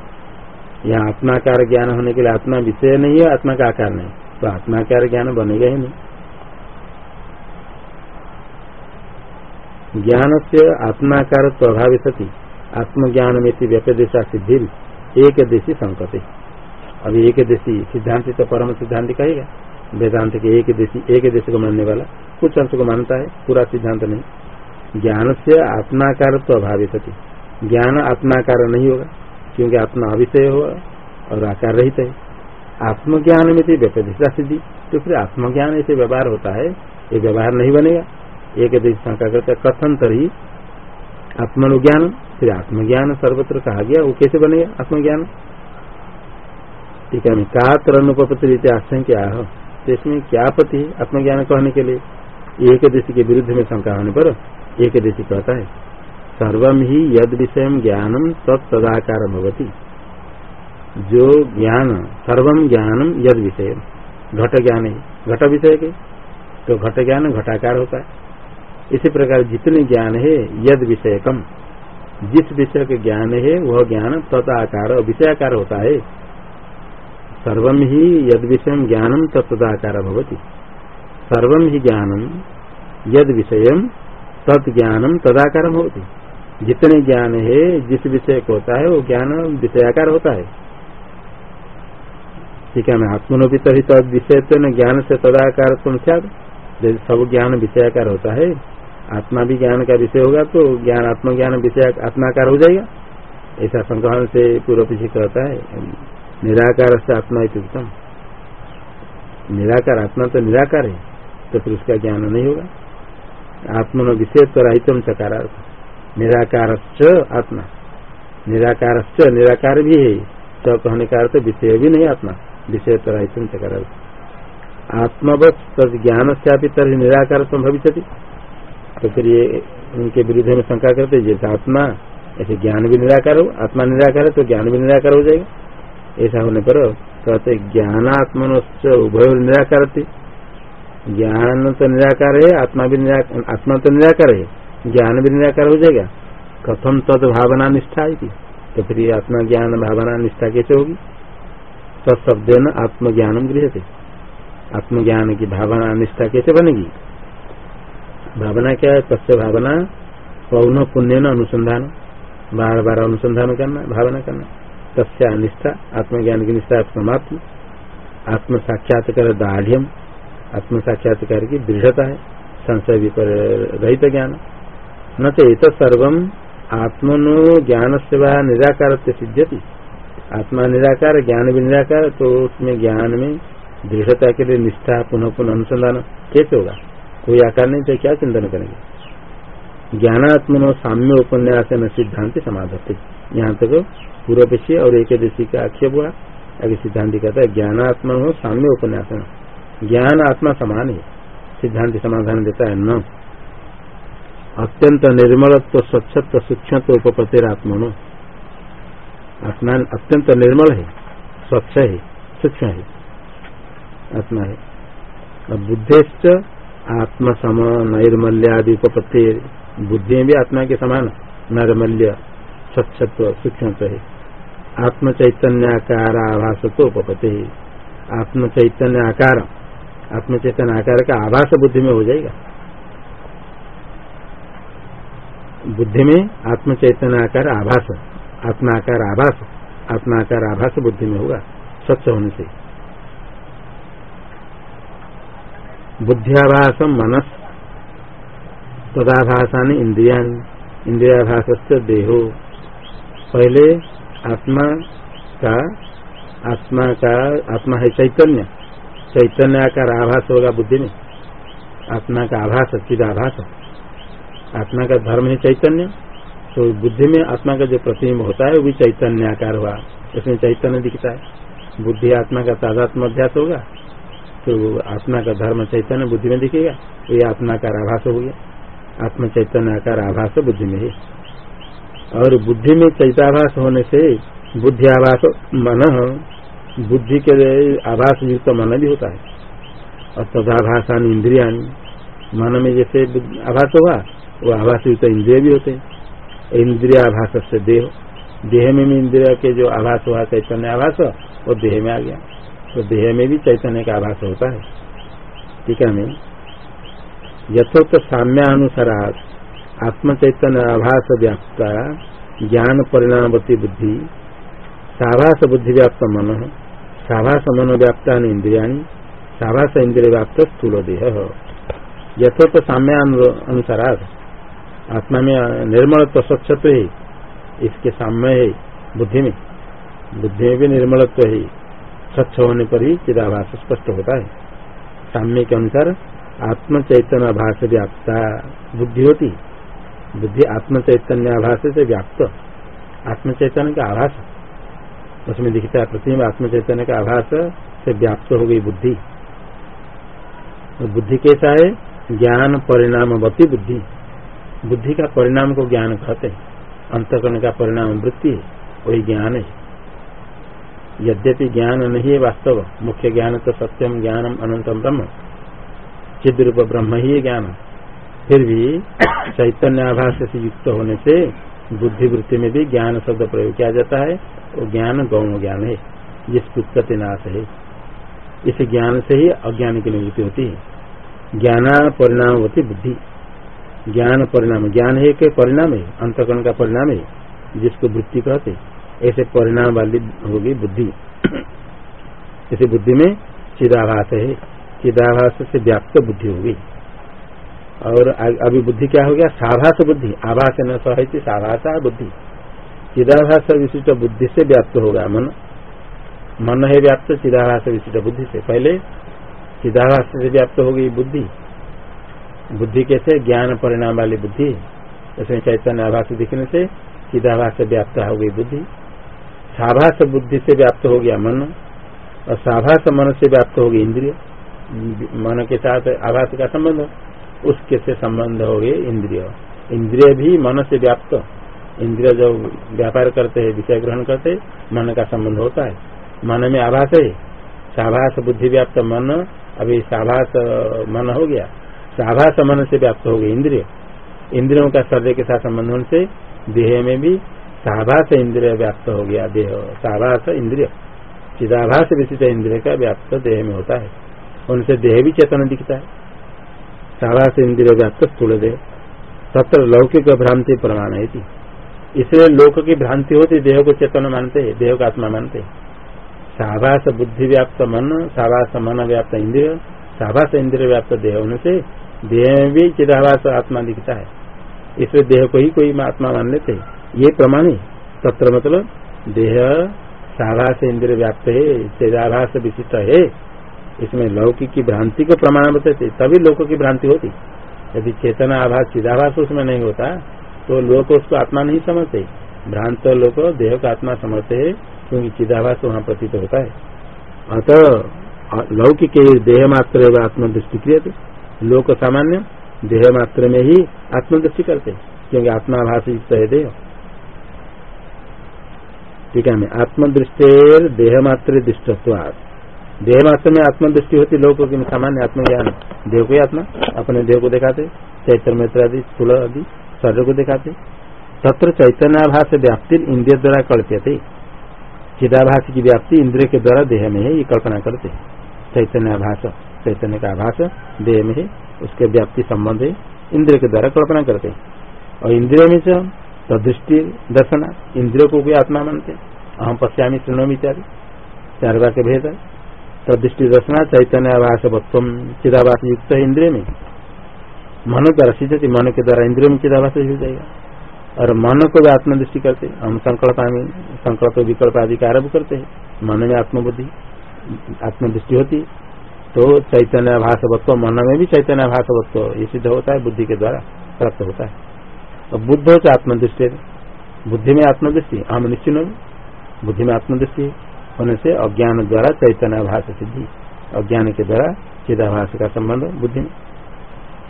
यहाँ आत्माकार ज्ञान होने के लिए आत्मा विषय नहीं है, आत्मा का आकार नहीं। तो आत्माकार ज्ञान बनेगा ही नहीं। ज्ञान से आत्माकार प्रभाव सती आत्मज्ञान में व्यपदेशा सिद्धि एक देशी संकट अभी एक देशी सिद्धांत तो परम सिद्धांत कहेगा? वेदांत के एक देशी एक देश को मानने वाला कुछ अंश को मानता है, पूरा सिद्धांत नहीं। ज्ञान से आत्माकार अभाव सती ज्ञान आत्माकार नहीं होगा, क्योंकि आत्मा अविषय होगा और आकार रहित है। आत्मज्ञान में व्यपदेशा सिद्धि तो फिर आत्मज्ञान ऐसे व्यवहार होता है, ये व्यवहार नहीं बनेगा। एक शंका करता कथन तरी आत्मनुज्ञान, फिर आत्मज्ञान सर्वत्र कहा गया, वो कैसे बनेगा, आत्मज्ञान? ठीक है का रीते आशंका तो इसमें क्या पति आत्मज्ञान कहने के लिए? एक देशी के विरुद्ध में शंका होने पर एक देशी कहता है सर्वम ही यद विषय ज्ञानम तत्दाकार भवती। जो ज्ञान सर्वम ज्ञानम यद विषय, घट ज्ञान है, घट विषय के? तो घट ज्ञान घटाकार होता है। इसी प्रकार जितने ज्ञान है, यद विषय कम जिस विषय के ज्ञान है, वह ज्ञान तदाकार विषयाकार होता है। सर्वम ही यद विषय ज्ञानम तत्दाकार भवती। सर्वम ही ज्ञानम यद विषय तत् ज्ञानम तदाकार होती जितने ज्ञान है, जिस विषय को होता है, वो ज्ञान विषयाकार होता है। ठीक है, मैं आत्मनोपी तभी तद विषय तो ज्ञान से तदाकार सब ज्ञान विषयाकार होता है आत्मा भी ज्ञान का विषय होगा तो ज्ञान, आत्मज्ञान विषय आत्माकार हो जाएगा। ऐसा संक्रमण से पूर्व पीछे कहता है, निराकार से आत्मा उत्तम निराकार, आत्मा तो निराकार है तो फिर उसका ज्ञान नहीं होगा। आत्मा न विषय तो राहितम निराकार आत्मा। निराकार निराकार भी है च कहने का अर्थ विषय भी नहीं आत्मा। विषय तो राहितम चकारार्थ। आत्मवत ज्ञान से निराकार भविष्य तो फिर ये उनके विरुद्ध में शंका करते जैसे आत्मा, ऐसे ज्ञान भी निराकार हो, आत्मा निराकार है तो ज्ञान भी निराकार हो जाएगा। ऐसा होने पर कहते ज्ञान आत्मन उभय निराकार ज्ञान तो निराकार है, आत्मा भी आत्मा तो निराकार है, ज्ञान भी निराकार हो जाएगा। कथम तद भावना निष्ठा है तो फिर आत्मा ज्ञान भावना निष्ठा कैसे होगी? तत्शब्द आत्मज्ञान गृह थे आत्मज्ञान की भावना निष्ठा कैसे बनेगी? भावना क्या है? तस्य भावना पौन पुण्य न अनुसंधान। बार बार अनुसंधान करना, भावना करना। तस्या निष्ठा आत्मज्ञान की निष्ठा समाप्ति। आत्म साक्षात्कार दाढ़ आत्म साक्षात्कार की दृढ़ता है। संशय विपर रहित ज्ञान। न तो एक सर्व आत्मनो ज्ञान सेवा निराकार से सिद्ध्यति। आत्मा निराकार, ज्ञान भी निराकार तो उसमें ज्ञान में दृढ़ता के लिए निष्ठा पुनः पुनः अनुसंधान कैसे होगा? कोई आकार नहीं तो क्या चिंतन करेंगे? ज्ञानात्मनो साम्य उपन्यास न सिद्धांत समाधते यहाँ तक पूर्व पेशी और एक देशी का आक्षेप हुआ। आगे सिद्धांत कहता है ज्ञानात्म हो साम्य उपन्यास ज्ञान आत्मा समान है। सिद्धांत समाधान देता है, न। अत्यंत निर्मलत्व, स्वच्छत्व सूक्ष्म उपपत्तिरात्मनो आत्मा अत्यंत निर्मल है, स्वच्छ है, सूक्ष्म है। आत्मा है। बुद्धेश्च आत्म सम नैर्मल्य आदि को उपपत्ति बुद्धि भी आत्मा के समान नैर्मल्य स्वच्छत्व सूक्ष्म आत्म चैतन्य आकार आभास तो उपपत्ति आत्म चैतन्य आकार आत्म चैतन्य आकार का आभास बुद्धि में हो जाएगा। बुद्धि में आत्म चैतन्य आकार आभास, आत्माकार आभास आत्माकार आभास बुद्धि में होगा, स्वच्छ होने से। बुद्धियाभास मनस तदाभाषा इंद्रिया इंद्रियाभास देहो। पहले आत्मा का आत्मा का, आत्मा है चैतन्य। चैतन्य का आभास होगा बुद्धि में आत्मा का आभास चिदाभास आत्मा का धर्म है चैतन्य। तो बुद्धि में आत्मा का जो प्रतिम्ब होता है, वो भी चैतन्य आकार हुआ इसमें चैतन्य दिखता है। बुद्धि आत्मा का तादात्म अध्यास होगा। तो आत्मा का धर्म चैतन्य बुद्धि में दिखेगा। तो ये आत्मा का आभास हो गया। आत्म चैतन्य आकार आभास बुद्धि में है। और बुद्धि में चैताभास होने से बुद्धि आभास मन, बुद्धि के आभास युक्त मन भी होता है। और तदाभाषान इंद्रिया मन में जैसे आभास होगा, वो आभास युक्त इंद्रिय भी होते हैं। इंद्रिय आभास से देह देह में भी इंद्रिया के जो आभास हुआ, चैतन्य आभास, वो देह में आ गया। तो देह में भी चैतन्य का आभास होता है। ठीक है यथोक्त साम्यानुसार आत्म चैतन्य आभास व्याप्ता, ज्ञान परिणामवती बुद्धि, साभास बुद्धि व्याप्त मन, साभास मन व्याप्ता इंद्रिया साभास इंद्रिय व्याप्त स्थूल देह। यथोक्त साम्य अनुसार आत्मा में निर्मलत्व स्वच्छत्व है, इसके साम्य है बुद्धि में। बुद्धि में भी निर्मलत्व है स्वच्छ होने पर ही चिदाभास स्पष्ट होता है। साम्य के अनुसार आत्म चैतन्य आभास व्याप्ता बुद्धि होती बुद्धि आत्म चैतन्य से व्याप्त। आत्म चैतन्य का आभास। उसमें दिखता है प्रतिम आत्म चैतन्य का आभास से व्याप्त हो गई बुद्धि। तो बुद्धि कैसा है? ज्ञान परिणामवती बुद्धि। बुद्धि का परिणाम को ज्ञान कहते हैं। अंतकरण का परिणाम वृत्ति वही ज्ञान है। यद्यपि ज्ञान नहीं है वास्तव, मुख्य ज्ञान तो सत्यम, ज्ञानम अनंतम ब्रह्म। चिद रूप ब्रह्म ही ज्ञान। फिर भी चैतन्य आभास से युक्त होने से बुद्धिवृत्ति में भी ज्ञान शब्द प्रयोग किया जाता है वो ज्ञान गौण ज्ञान है, जिस उत्पत्ति नाश है। इस ज्ञान से ही अज्ञान की निवृत्ति होती है। ज्ञाना परिणाम होती बुद्धि। ज्ञान परिणाम। ज्ञान है के परिणाम है, अंतकरण का परिणाम है, जिसको वृत्ति कहते हैं। ऐसे परिणाम वाली होगी बुद्धि। इसे बुद्धि में चिदाभास है, चिदाभास से व्याप्त बुद्धि होगी। और अभी बुद्धि क्या हो गया? साभास बुद्धि। आभास न सहित साभाषा बुद्धि। चिदाभास विशिष्ट बुद्धि से व्याप्त होगा मन। मन है व्याप्त, चिदाभास विशिष्ट बुद्धि से। पहले चिदाभास से व्याप्त होगी बुद्धि। बुद्धि कैसे? ज्ञान परिणाम वाली बुद्धि। इसमें चैतन्य आभास दिखने से चिदाभास व्याप्त हो गई बुद्धि। साभास बुद्धि से व्याप्त हो गया मन, और साभास मन से व्याप्त हो गई इंद्रिय। मन के साथ आभास का संबंध उसके से संबंध हो गए इंद्रिय। इंद्रिय भी मन से व्याप्त। इंद्रिय जो व्यापार करते हैं, विषय ग्रहण करते मन का संबंध होता है। मन में आभास है। साभास बुद्धि व्याप्त मन, अभी साभास मन हो गया। साभास मन से व्याप्त हो गए इंद्रिय। इंद्रियों का शरीर के साथ संबंध से, देह में भी साभास इंद्रिय व्याप्त हो गया देह। साभास इंद्रिय। चिदाभास विशिष्ट इंद्रिय का व्याप्त देह में होता है। उनसे देह भी चेतन दिखता है। साभास इंद्रिय व्याप्त स्थूल देह। तत्र लौकिक भ्रांति प्रमाण है इसलिए लोक की भ्रांति होती देह को चेतन मानते है देह का आत्मा मानते। है साभास बुद्धि व्याप्त मन, साभास मन व्याप्त इंद्रिय, साभास इंद्रिय व्याप्त देह होने से देह में भी चिदाभास आत्मा दिखता है। इसलिए देह को ही कोई आत्मा मान लेते। ये प्रमाण। तत्र मतलब देह साभास इंद्रिय व्याप्त है चिदाभास विशिष्ट है। इसमें लौकिक की भ्रांति को प्रमाण बताते तभी लोगों की भ्रांति होती। यदि चेतना आभास चिदाभास उसमें नहीं होता तो लोग उसको आत्मा नहीं समझते। भ्रांत लोग देह का आत्मा समझते है, क्योंकि चिदाभास वहाँ प्रतीत होता है। अतः लौकिक देह मात्र आत्मदृष्टि क्रिय लोक सामान्य, देह मात्र में ही आत्मदृष्टि करते, क्योंकि आत्माभाष युक्त है देह। ठीक है देह मात्र दृष्टत्वाद देह मात्र में आत्मदृष्टि होती लोगों की सामान्य आत्मज्ञान। देह को ही आत्मा, अपने देह को दिखाते चैत्र मित्र आदि, स्थूल आदि, शरीर को दिखाते। तत्र चैतन्यभाष व्याप्ति इंद्रिय द्वारा कल्प्यते। चिदाभास की व्याप्ति इंद्रिय के द्वारा देह में है, ये कल्पना करते चैतन्यभाष चैतन्य का आभास देह में है, उसके व्याप्ति संबंध है, इंद्रिय के द्वारा कल्पना करते हैं। और इंद्रिय में तदृष्टि दर्शन, इंद्रियों को भी आत्मा मानते अहम पश्यामी श्रृणोमी इत्यादि चार के भेद है। तदृष्टि दर्शना, चैतन्य आभासवत्व चिदाभास युक्त है इंद्रिय में। मन द्वारा सिद्धति मन के द्वारा इंद्रिय में चिदाभास हो जाएगा। और मन को भी आत्मदृष्टि करते हम संकल्प संकल्प विकल्प आदि का आरभ करते हैं। मन में आत्मबुद्धि, आत्मदृष्टि होती तो चैतन्य भाषवत्व मन में भी चैतन्य भाषवत्व ये सिद्ध होता है, बुद्धि के द्वारा प्राप्त होता है। तो बुद्ध होता आत्मदृष्टि बुद्धि में आत्मदृष्टि, हम निश्चित बुद्धि में आत्मदृष्टि होने से अज्ञान द्वारा चैतन्य भाष सिद्धि, अज्ञान के द्वारा चिदाभास का संबंध बुद्धि में।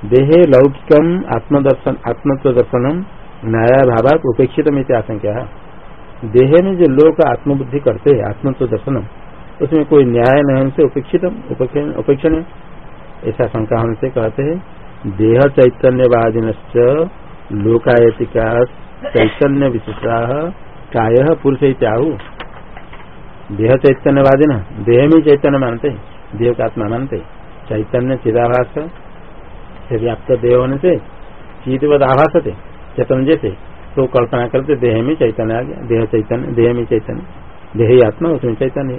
देहे लौकिकम आत्मदर्शन आत्मत्व दर्शनम न्याय भावात उपेक्षित में आशंका देह में जो लोग आत्मबुद्धि करते हैं आत्मत्व दर्शनम उसमें कोई न्याय नहीं से उपेक्षित उपेक्षण ऐसा शंका होने से कहते हैं, देह चैतन्यवादिन लोकायतिका चैतन्य विशिष्टा काय पुरुष इत्याहु देह चैतन्यवादी ना देह में चैतन्य मानते देह का आत्मा मानते चैतन्य चिदाभास से व्याप्त देह होने से चिदवद आभास थे चैतन्य जैसे तो कल्पना करते देह में चैतन्य आ गया। देह चैतन्य देह में चैतन्य। देह आत्मा, उसमें चैतन्य।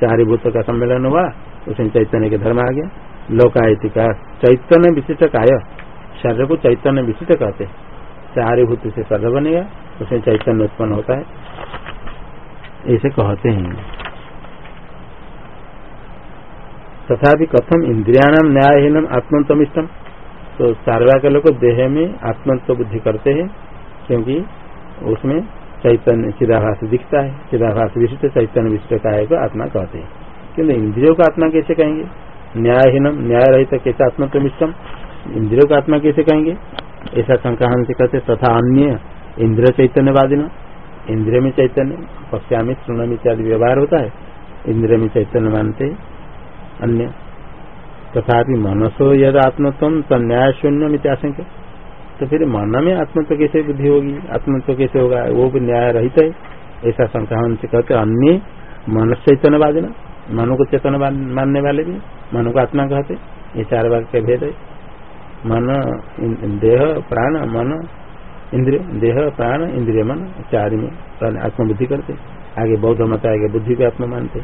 चार भूत का सम्मेलन हुआ, उसमें चैतन्य के धर्म आ गया। लोकायतिका चैतन्य विशिष्ट काय। शरीर को चैतन्य विशिष्ट कहते चार भूत से शरीर बनेगा उसमें चैतन्य उत्पन्न होता है। ऐसे कहते हैं। तथा कथम इंद्रियाणाम न्यायहीनम आत्मत्व इष्टम तो चारवा के लोग देह में आत्मत्व बुद्धि करते हैं, क्योंकि उसमें चैतन्य चिदाभास दिखता है। चिदाभास विशिष्ट चैतन्य विशिष्ट काय को आत्मा कहते हैं। किन्तु इंद्रियों का आत्मा कैसे कहेंगे? न्यायहीनम न्याय रहित कैसे आत्मत्व इष्टम इंद्रियों का आत्मा कैसे कहेंगे? ऐसा शंका से कहते तथा अन्य इंद्र चैतन्यवादी इंद्र में चैतन्य, पक्षा पश्यामी सुनम इत्यादि व्यवहार होता है। इंद्र में चैतन्य मानते, अन्य। तथा मनसो यद आत्मत्व तो न्याय शून्य इत्याशंक तो फिर मन में आत्मत्व कैसे बुद्धि होगी? आत्मत्व कैसे होगा? वो भी न्याय रहित है। ऐसा शंका से कहते अन्य मन चैतन्यवादी ना मनो को चेतन मानने वाले भी, मनो को आत्मा कहते। ये चार के भेद है। मन देह, प्राण, मन, इंद्रिय, देह, प्राण, इंद्रिय, मन, चार में आत्मबुद्धि करते, आगे बौद्ध मत, आगे बुद्धि को आत्मा मानते।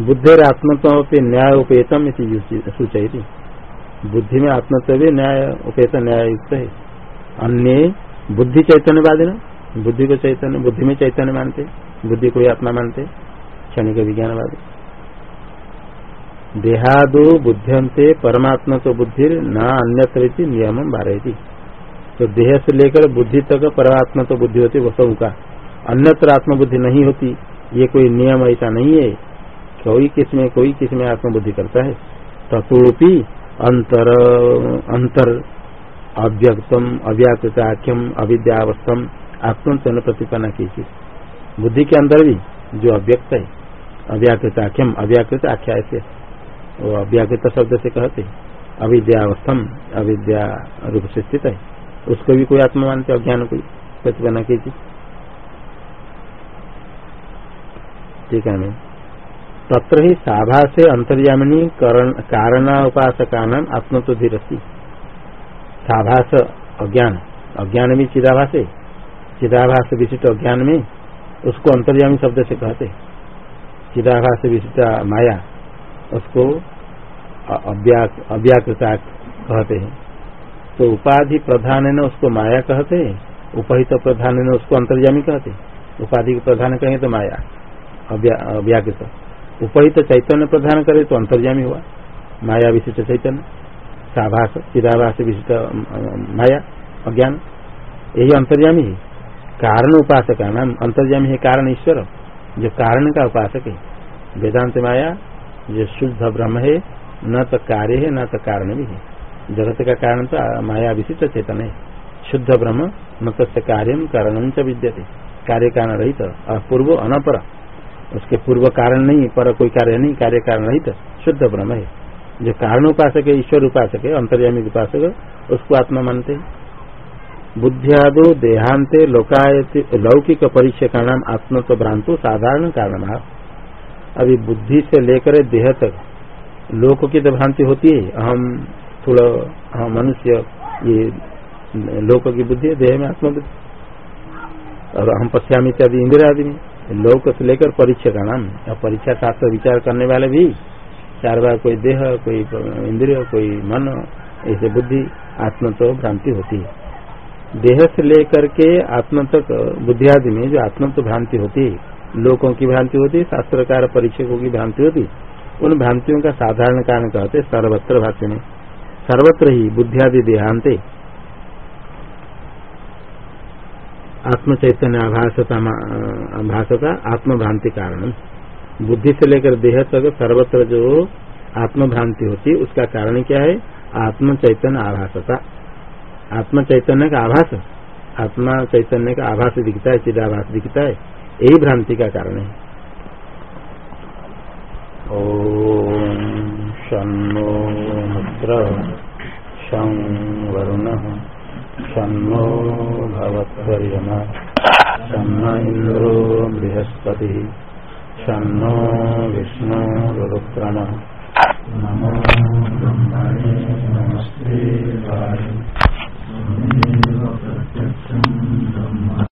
बुद्धि आत्मत्व पे न्याय उपेतम सूचय बुद्धि में आत्मत्व भी न्याय उपेत न्याय युक्त है। अन्य बुद्धि चैतन्यवादी ना बुद्धि को चैतन्य, बुद्धि में चैतन्य मानते, बुद्धि को आत्मा मानते, क्षणिक विज्ञानवादी। देहादो बुद्धियंते परमात्मा तो बुद्धि न अन्यत्र नियम बारह तो देह से लेकर बुद्धि तक परमात्मा तो बुद्धि होती वह सब का। अन्यत्र आत्मबुद्धि नहीं होती, ये कोई नियम ऐसा नहीं है। कोई किसमें कोई किसमें आत्मबुद्धि करता है? तथोपि अंतर अंतर, अव्यक्तम अव्याकृत आख्यम अविद्यावस्थम आत्मचन प्रतिपन्न की बुद्धि के अंदर भी जो अव्यक्त है अव्याकृत आख्यम अव्याकृत आख्या से वो अव्याकृत शब्द से कहते अविद्यावस्थम, अविद्या रूप से स्थित है। उसको भी कोई आत्मा मानते अज्ञान कोई? प्रतिपन्न कीजिए। ठीक है तत्र ही साभा से अंतर्यामिनी कारण उपासका नाम आत्मत्वधीरस्ती साभास अज्ञान। अज्ञान भी चिदाभास है। चिदाभास विशिष्ट अज्ञान में उसको अंतर्यामी शब्द से कहते चिदाभास विशिष्ट माया। उसको अव्याकृता कहते हैं। तो उपाधि प्रधान है ना उसको माया कहते हैं, उपहित तो प्रधान है ना उसको अंतर्यामी कहते हैं। उपाधि के प्रधान कहें तो माया अव्याकृत। उपहित तो चैतन्य प्रधान करे तो अंतर्यामी हुआ। माया विशिष्ट चैतन्य, साभास, चिदाभास विशिष्ट माया, अज्ञान, यही अंतर्यामी है। कारण उपासक नाम अंतर्यामी है कारण ईश्वर। जो कारण का उपासक है, वेदांत माया जो शुद्ध ब्रह्म है, न तो कार्य है, न तो कारण भी है। जगत का कारण तो माया विशिष्ट चेतन है। शुद्ध ब्रह्म न तस्य कार्य कारण विद्यते। कार्य कारण रहित, अपूर्व, अनपर। उसके पूर्व कारण नहीं, पर कोई कार्य नहीं, कार्य कारण रहित, शुद्ध ब्रह्म है। जो कारण उपासक है, ईश्वर उपासक है, अंतर्यामी उपासक, उसको आत्मा मानते हैं। बुद्धियादो देहांते लौकिक परीक्षा का नाम आत्म तो भ्रांतो साधारण कारण अभी बुद्धि से लेकर देह तक लोक की तो भ्रांति होती है। अहम थोड़ा, अहम मनुष्य, ये लोक की बुद्धि देह में आत्मबुद्धि। और हम पश्चिमी इत्यादि इंदिरा आदि में। लोक से लेकर परीक्षा का नाम और परीक्षा शास्त्र विचार करने वाले भी चार बार कोई देह, कोई इंद्रिय, कोई मन, ऐसे बुद्धि आत्म तो भ्रांति होती है। देह से लेकर के आत्म तक बुद्धि आदि में जो आत्म तो भ्रांति होती है लोगों की भ्रांति होती, शास्त्रकार परीक्षकों की भ्रांति होती, उन भ्रांतियों का साधारण कारण कहते सर्वत्र भाष्य में। सर्वत्र ही बुद्धियादि देहांते। आत्म चैतन्य आभासता आभासता आत्म भ्रांति कारण बुद्धि से लेकर देह तक सर्वत्र जो आत्म भ्रांति होती है उसका कारण क्या है? आत्म चैतन्य आभासता। आत्म चैतन्य का आभास। आत्मा चैतन्य का आभास दिखता है, चिदाभास दिखता है। यही भ्रांति का कारण है। ओम शो मित्र शं वरुण शो भवत्मा शन्न इंद्रो बृहस्पति शो विष्णु रुद्रण नमो ब्रह्मणे नमस्ते प्रत्यक्ष